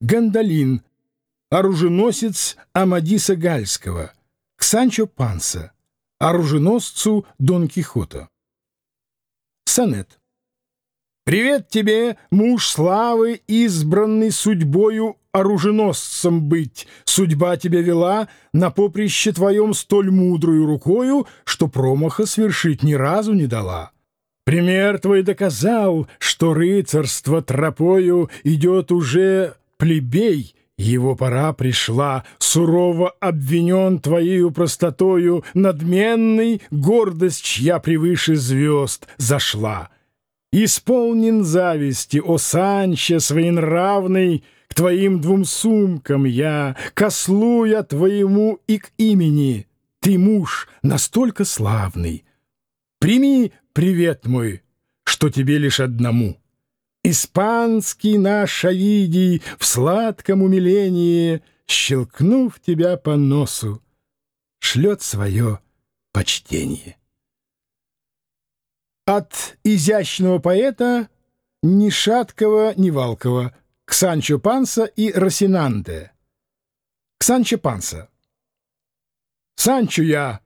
Гандалин, оруженосец Амадиса Гальского, к Санчо Панса, оруженосцу Дон Кихота. Сонет. Привет тебе, муж славы, избранный судьбою оруженосцем быть. Судьба тебя вела на поприще твоем столь мудрую рукою, что промаха свершить ни разу не дала. Пример твой доказал, что рыцарство тропою идет уже плебей, его пора пришла, сурово обвинен твоею простотою, надменный, гордость, чья превыше звезд зашла. Исполнен зависти, о Санче своенравный, к твоим двум сумкам я, кослу я твоему и к имени. Ты муж настолько славный. Прими привет мой, что тебе лишь одному. Испанский наш Овидий в сладком умилении, щелкнув тебя по носу, шлет свое почтение. От изящного поэта ни шаткого, ни валкого к Санчо Панса и Росинанте. К Санчо Панса. Санчо я,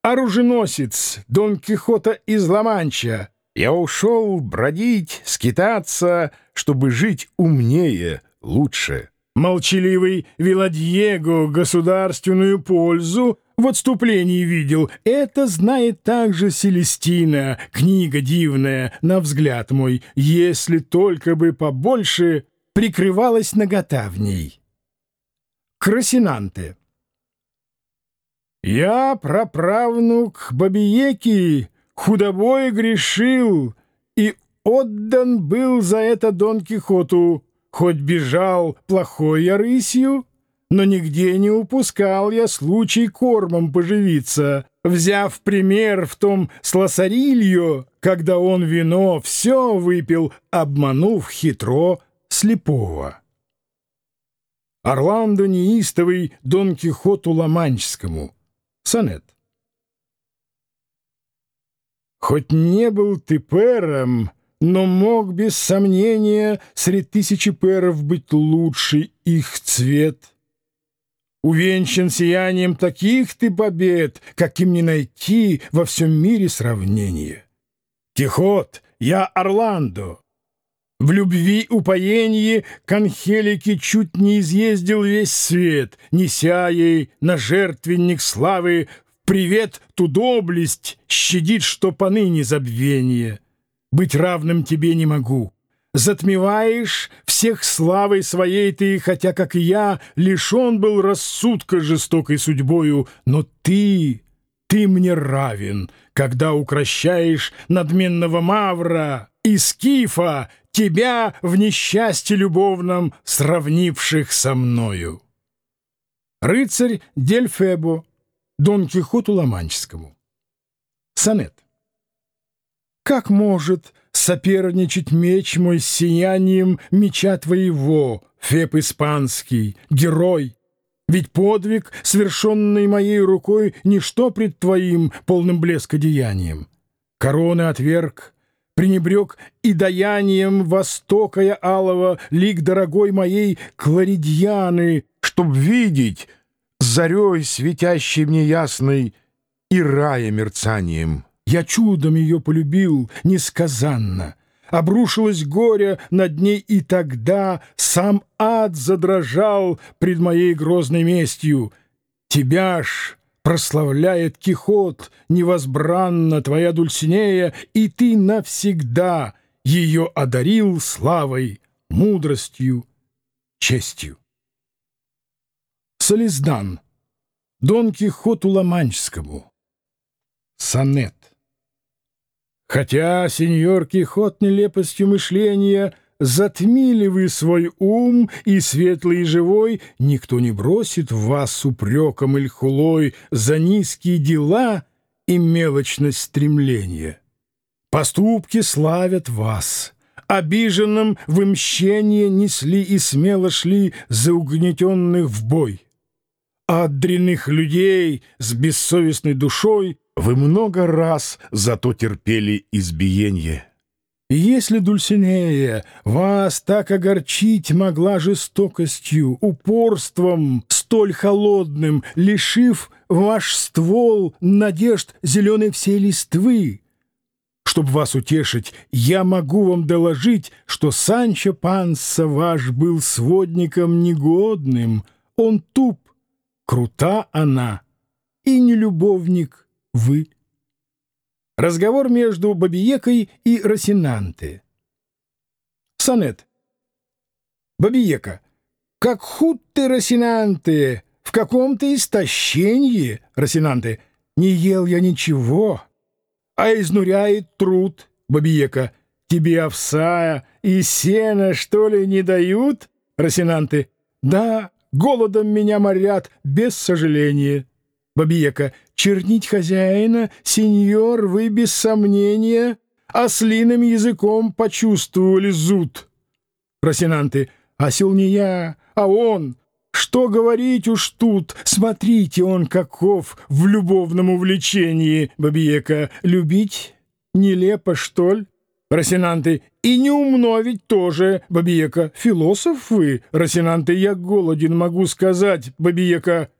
оруженосец Дон Кихота из Ла-Манча. Я ушел бродить, скитаться, чтобы жить умнее, лучше. Молчаливый Виладьего государственную пользу в отступлении видел. Это знает также Селестина, книга дивная, на взгляд мой, если только бы побольше прикрывалась нагота в ней. Красинанте. Я, праправнук Бабиеки, худобой грешил и отдан был за это Дон Кихоту, хоть бежал плохой я рысью, но нигде не упускал я случай кормом поживиться, взяв пример в том сласарилью, когда он вино все выпил, обманув хитро слепого. Орландо неистовый Дон Кихоту Ламанческому. Сонет. Хоть не был ты пером, но мог без сомнения среди тысячи перов быть лучший их цвет. Увенчан сиянием таких ты побед, каким не найти во всем мире сравнение. Кихот, я Орландо. В любви упоенье к Анхелике чуть не изъездил весь свет, неся ей на жертвенник славы привет ту доблесть щадит, что поныне забвение. Быть равным тебе не могу. Затмеваешь всех славой своей ты, хотя, как и я, лишен был рассудка жестокой судьбою, но ты, ты мне равен, когда укращаешь надменного Мавра и Скифа, тебя в несчастье любовном сравнивших со мною. Рыцарь Дельфебо Дон Кихоту Ломанческому. Сонет. Как может соперничать меч мой с сиянием меча твоего, Феб испанский, герой? Ведь подвиг, совершенный моей рукой, ничто пред твоим полным блеска деянием. Короны отверг, пренебрег и даянием востока я алого, лик дорогой моей Кларидьяны, чтоб видеть зарей, светящей мне ясной, и рая мерцанием. Я чудом ее полюбил несказанно. Обрушилось горе над ней, и тогда сам ад задрожал пред моей грозной местью. Тебя ж прославляет Кихот невозбранно твоя Дульсинея, и ты навсегда ее одарил славой, мудростью, честью. Солиздан. Дон Кихоту Ламанчскому. Сонет. Хотя, сеньор Кихот, нелепостью мышления затмили вы свой ум и светлый и живой, никто не бросит вас упреком или хулой за низкие дела и мелочность стремления. Поступки славят вас. Обиженным вы мщение несли и смело шли за угнетенных в бой а от дрянных людей с бессовестной душой вы много раз зато терпели избиение. Если Дульсинея вас так огорчить могла жестокостью, упорством столь холодным, лишив ваш ствол надежд зеленой всей листвы, чтобы вас утешить, я могу вам доложить, что Санчо Панса ваш был сводником негодным, он туп, крута она, и не любовник вы. Разговор между Бабиекой и Росинанте. Сонет. Бабиека. Как худ ты, Росинанте, в каком-то истощении, Росинанте. Не ел я ничего, а изнуряет труд, Бабиека. Тебе овса и сена, что ли, не дают, Росинанте? Да, голодом меня морят, без сожаления. Бабиека. Чернить хозяина, сеньор, вы без сомнения ослиным языком почувствовали зуд. Росинанты. Осел не я, а он. Что говорить уж тут? Смотрите, он каков в любовном увлечении, Бабиека. Любить нелепо, что ли? Росинанты. И не умно ведь тоже, Бабиека. Философ вы, Росинанты, я голоден, могу сказать, Бабиека.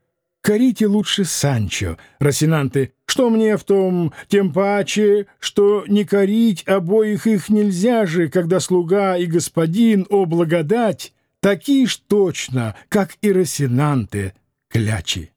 Корите лучше Санчо, Росинанты. Что мне в том, тем паче, что не корить обоих их нельзя же, когда слуга и господин, о благодать, такие ж точно, как и Росинанты, клячи.